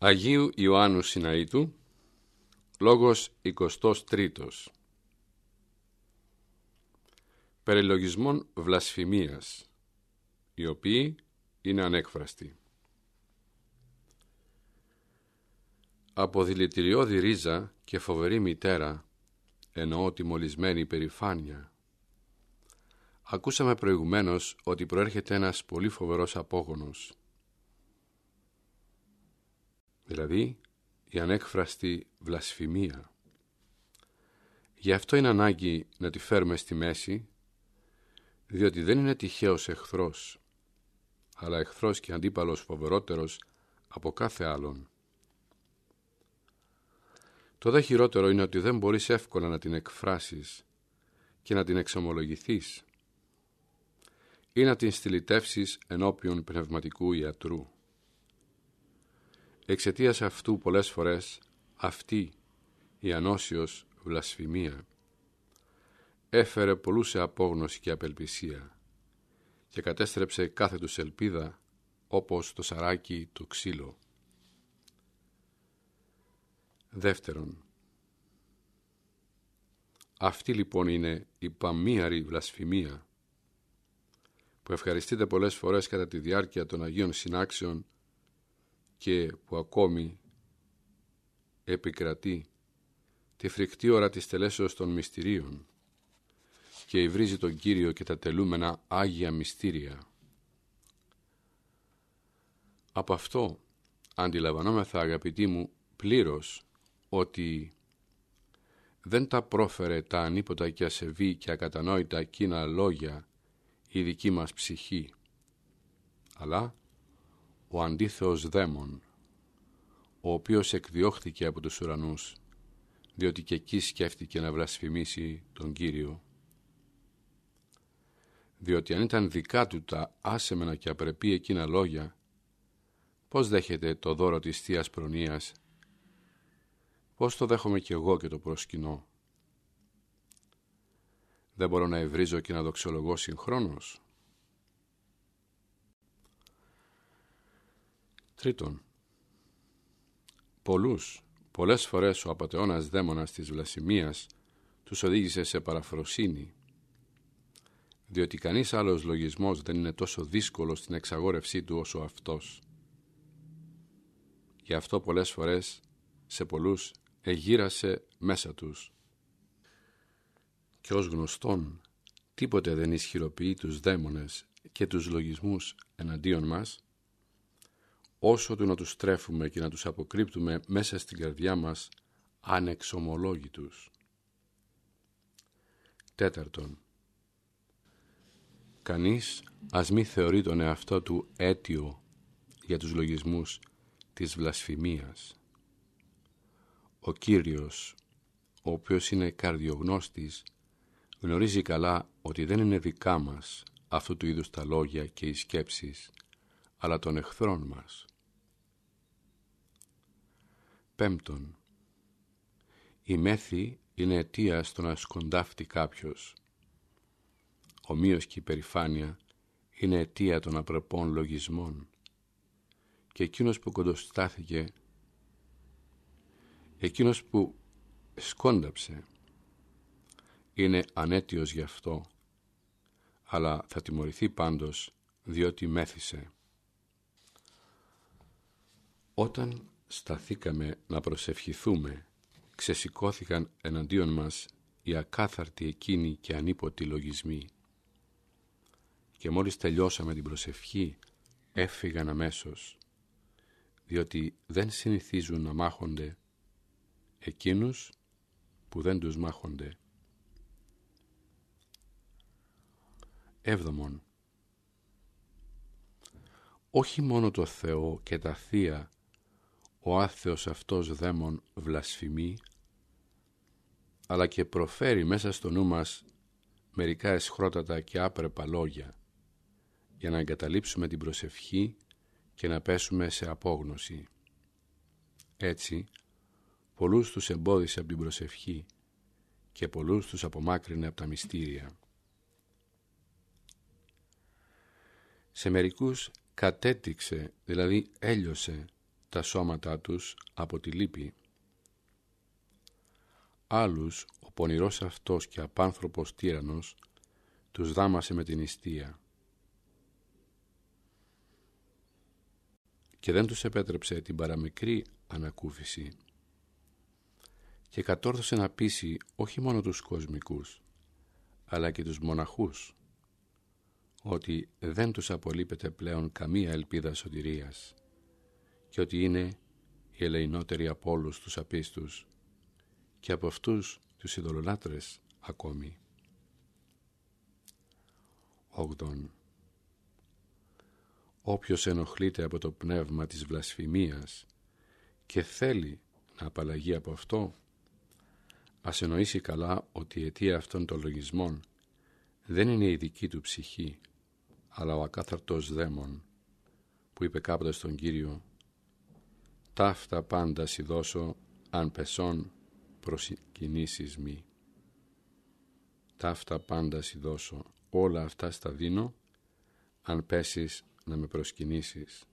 Αγίου Ιωάννου Συναήτου, λόγος 23 Περιλογισμών βλασφημίας, οι οποίοι είναι ανέκφραστοι. Από δηλητηριώδη ρίζα και φοβερή μητέρα, εννοώ τη μολυσμένη υπερηφάνεια, ακούσαμε προηγουμένως ότι προέρχεται ένας πολύ φοβερός απόγονος, δηλαδή η ανέκφραστη βλασφημία. Γι' αυτό είναι ανάγκη να τη φέρουμε στη μέση, διότι δεν είναι τυχαίος εχθρός, αλλά εχθρός και αντίπαλος φοβερότερος από κάθε άλλον. Το δε χειρότερο είναι ότι δεν μπορείς εύκολα να την εκφράσεις και να την εξομολογηθείς ή να την στυλιτεύσεις ενώπιον πνευματικού ιατρού. Εξαιτίας αυτού πολλές φορές αυτή η ανώσιος βλασφημία έφερε πολλούς σε απόγνωση και απελπισία και κατέστρεψε κάθε τους ελπίδα όπως το σαράκι του ξύλο. Δεύτερον, αυτή λοιπόν είναι η παμίαρη βλασφημία που ευχαριστείτε πολλές φορές κατά τη διάρκεια των Αγίων Συνάξεων και που ακόμη επικρατεί τη φρικτή ώρα της τελέσεως των μυστηρίων και υβρίζει τον Κύριο και τα τελούμενα Άγια Μυστήρια. Από αυτό αντιλαμβανόμεθα αγαπητοί μου πλήρως ότι δεν τα πρόφερε τα ανίποτα και ασεβή και ακατανόητα εκείνα λόγια η δική μας ψυχή, αλλά ο αντίθεος δαίμον, ο οποίος εκδιώχθηκε από τους ουρανούς, διότι και εκεί σκέφτηκε να βλασφημίσει τον Κύριο. Διότι αν ήταν δικά του τα άσεμενα και απρεπή εκείνα λόγια, πώς δέχεται το δώρο της Θείας Προνοίας, πώς το δέχομαι κι εγώ και το προσκυνώ; Δεν μπορώ να ευρίζω και να δοξολογώ συγχρόνως. Τρίτον, πολλούς, πολλές φορές ο απατεώνας δαίμονας της βλασιμίας τους οδήγησε σε παραφροσύνη, διότι κανείς άλλος λογισμός δεν είναι τόσο δύσκολο στην εξαγόρευσή του όσο αυτός. Γι' αυτό πολλές φορές σε πολλούς εγύρασε μέσα τους. Και ως γνωστόν τίποτε δεν ισχυροποιεί τους δαίμονες και τους λογισμούς εναντίον μας, όσο του να τους τρέφουμε και να τους αποκρύπτουμε μέσα στην καρδιά μας ανεξομολόγητους. Τέταρτον, κανείς ας μη θεωρεί τον εαυτό του αίτιο για τους λογισμούς της βλασφημίας. Ο Κύριος, ο οποίος είναι καρδιογνώστης, γνωρίζει καλά ότι δεν είναι δικά μας αυτού του είδους τα λόγια και οι σκέψεις, αλλά των εχθρών μας. Πέμπτον, η μέθη είναι αιτία στο να σκοντάφτει κάποιος. Ομοίως και η περηφάνεια είναι αιτία των απρεπών λογισμών και εκείνος που κοντοστάθηκε, εκείνος που σκόνταψε, είναι ανέτιος γι' αυτό, αλλά θα τιμωρηθεί πάντως διότι μέθησε. Όταν σταθήκαμε να προσευχηθούμε, ξεσηκώθηκαν εναντίον μας οι ακάθαρτοι εκείνοι και ανίποτοι λογισμοί. Και μόλις τελειώσαμε την προσευχή, έφυγαν αμέσως, διότι δεν συνηθίζουν να μάχονται εκείνους που δεν τους μάχονται. Έβδομον. Όχι μόνο το Θεό και τα Θεία ο άθεος αυτός δαίμον βλασφημεί, αλλά και προφέρει μέσα στο νου μας μερικά εσχρότατα και άπρεπα λόγια, για να εγκαταλείψουμε την προσευχή και να πέσουμε σε απόγνωση. Έτσι, πολλούς τους εμπόδισε από την προσευχή και πολλούς τους απομάκρυνε από τα μυστήρια. Σε μερικούς κατέτηξε, δηλαδή έλειωσε τα σώματά τους από τη λύπη. Άλλους ο πονηρός αυτός και απάνθρωπος τύρανος τους δάμασε με την ιστία και δεν τους επέτρεψε την παραμικρή ανακούφιση. Και κατόρθωσε να πείσει όχι μόνο τους κοσμικούς αλλά και τους μοναχούς ότι δεν τους απολείπεται πλέον καμία ελπίδα σωτηρίας και ότι είναι οι ελεηνότεροι από όλους τους απίστους και από αυτούς τους ειδωλολάτρες ακόμη. 8. Όποιος ενοχλείται από το πνεύμα της βλασφημίας και θέλει να απαλλαγεί από αυτό, ας εννοήσει καλά ότι η αιτία αυτών των λογισμών δεν είναι η δική του ψυχή, αλλά ο ακάθαρτος δαίμον που είπε κάποτε στον Κύριο «Ταύτα πάντα σι δώσω αν πεσόν προσκυνήσεις μη». «Ταύτα πάντα σι δώσω, όλα αυτά στα δίνω, αν πέσεις να με προσκυνήσεις».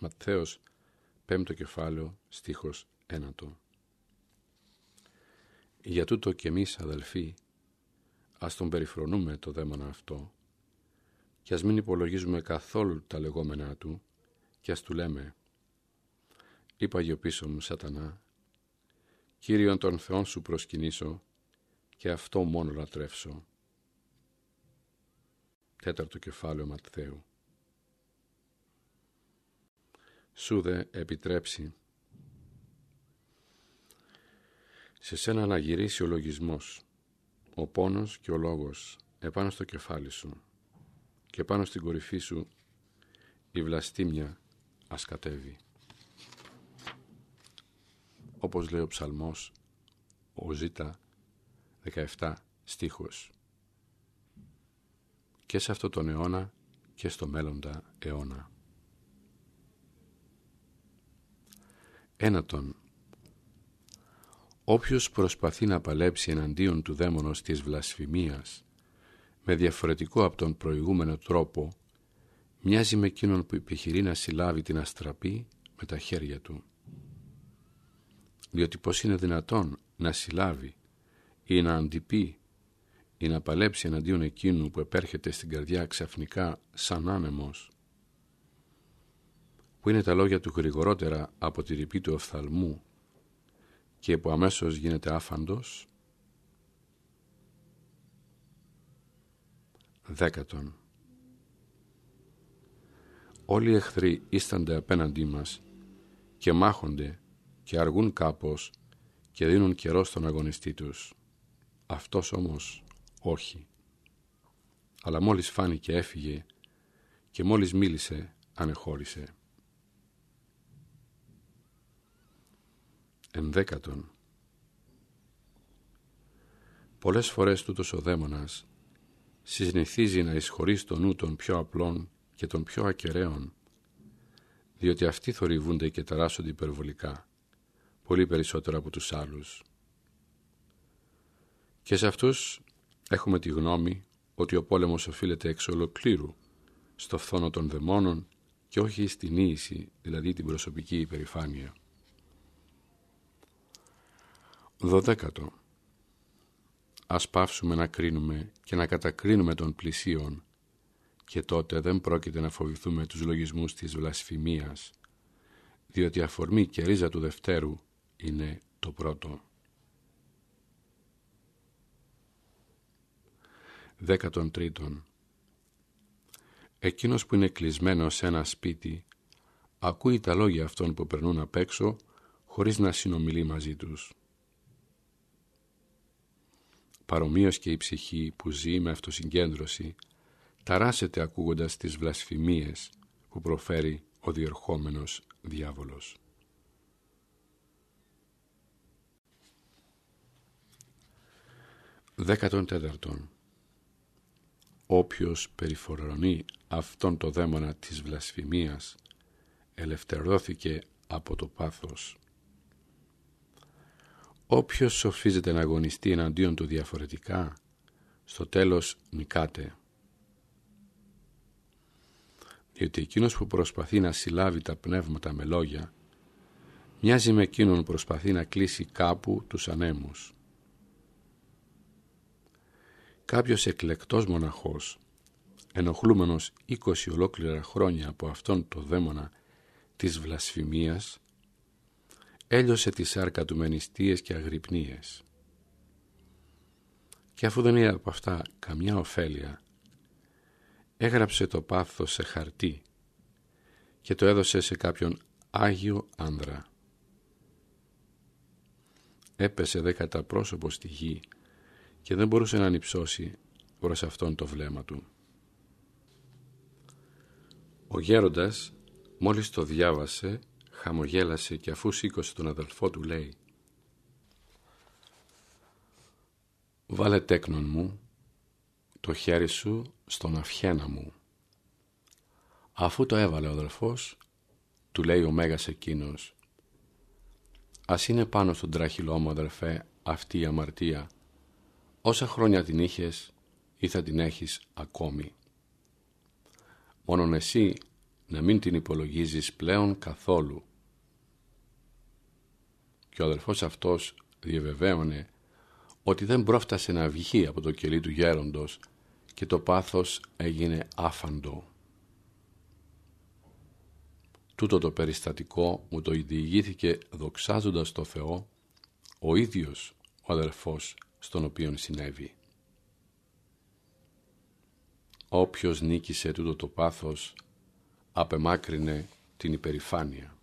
Ματθαίος, πέμπτο κεφάλαιο, στίχος ένατο. Για τούτο και εμείς αδελφοί, ας τον περιφρονούμε το δαίμονα αυτό και ας μην υπολογίζουμε καθόλου τα λεγόμενά του και ας του λέμε «Είπα γιο πίσω μου σατανά, Κύριον τον Θεόν σου προσκυνήσω και αυτό μόνο λατρεύσω». Τέταρτο κεφάλαιο Ματθαίου Σου δε επιτρέψει σε σένα να γυρίσει ο λογισμός, ο πόνος και ο λόγος επάνω στο κεφάλι σου και πάνω στην κορυφή σου η βλαστήμια ασκατεύει. Όπως λέει ο ψαλμός, ο Ζήτα 17 στίχος. Και σε αυτό τον αιώνα και στο μέλλοντα αιώνα. Ένατον. Όποιος προσπαθεί να παλέψει εναντίον του δαίμονος της βλασφημίας με διαφορετικό από τον προηγούμενο τρόπο, μοιάζει με εκείνον που επιχειρεί να συλλάβει την αστραπή με τα χέρια του. Διότι πώς είναι δυνατόν να συλλάβει ή να αντιπεί ή να παλέψει εναντίον εκείνου που επέρχεται στην καρδιά ξαφνικά σαν άνεμος, που είναι τα λόγια του γρηγορότερα από τη ρηπή του οφθαλμού και που αμέσως γίνεται άφαντος, Δέκατον. Όλοι οι εχθροί ίστανται απέναντί μας και μάχονται και αργούν κάπως και δίνουν καιρό στον αγωνιστή τους. Αυτός όμως όχι. Αλλά μόλις φάνηκε έφυγε και μόλις μίλησε ανεχώρησε. Ενδέκατον. Πολλές φορές τούτος ο δαίμονας συνηθίζει να εισχωρεί στο νου των πιο απλών και των πιο ακεραίων, διότι αυτοί θορυβούνται και ταράσσονται υπερβολικά, πολύ περισσότερο από τους άλλους. Και σε αυτούς έχουμε τη γνώμη ότι ο πόλεμος οφείλεται εξ ολοκλήρου στο φθόνο των δαιμόνων και όχι στην ίηση, δηλαδή την προσωπική υπερηφάνεια. Δωδέκατο ας πάυσουμε να κρίνουμε και να κατακρίνουμε τον πλησίον και τότε δεν πρόκειται να φοβηθούμε τους λογισμούς της βλασφημίας διότι αφορμή και ρίζα του Δευτέρου είναι το πρώτο. Δέκατον τρίτον Εκείνος που είναι κλεισμένος σε ένα σπίτι ακούει τα λόγια αυτών που περνούν απ' έξω χωρίς να συνομιλεί μαζί τους. Παρομοίως και η ψυχή που ζει με αυτοσυγκέντρωση ταράσσεται ακούγοντας τις βλασφημίες που προφέρει ο διερχόμενος διάβολος. Δέκατον τέταρτον. Όποιος περιφορωνεί αυτόν το δαίμονα της βλασφημίας ελευθερώθηκε από το πάθος Όποιος σοφίζεται να αγωνιστεί εναντίον του διαφορετικά, στο τέλος νικάται. διότι εκείνος που προσπαθεί να συλλάβει τα πνεύματα με λόγια μοιάζει με εκείνον που προσπαθεί να κλείσει κάπου τους ανέμους. Κάποιος εκλεκτός μοναχός, ενοχλούμενος 20 ολόκληρα χρόνια από αυτόν το δαίμονα της βλασφημίας, έλειωσε τη σάρκα του με νηστείες και αγρυπνίες. Και αφού δεν είδε από αυτά καμιά ωφέλεια, έγραψε το πάθος σε χαρτί και το έδωσε σε κάποιον Άγιο άνδρα. Έπεσε δέκατα πρόσωπο στη γη και δεν μπορούσε να ανυψώσει προς αυτόν το βλέμμα του. Ο γέροντας μόλις το διάβασε χαμογέλασε και αφού σήκωσε τον αδελφό του λέει «Βάλε τέκνον μου το χέρι σου στον αυχένα μου». Αφού το έβαλε ο αδελφός, του λέει ο Μέγας εκείνος «Ας είναι πάνω στον τράχυλό μου αδελφέ αυτή η αμαρτία, όσα χρόνια την είχες ή θα την έχεις ακόμη; Μόνον εσύ να μην την υπολογίζεις πλέον καθόλου. Και ο αδελφός αυτός διαβεβαίωνε ότι δεν πρόφτασε να βγει από το κελί του γέροντος και το πάθος έγινε άφαντο. Τούτο το περιστατικό μου το διηγήθηκε δοξάζοντας το Θεό ο ίδιος ο αδελφός στον οποίον συνέβη. Όποιος νίκησε τούτο το πάθος απεμάκρυνε την υπερηφάνεια.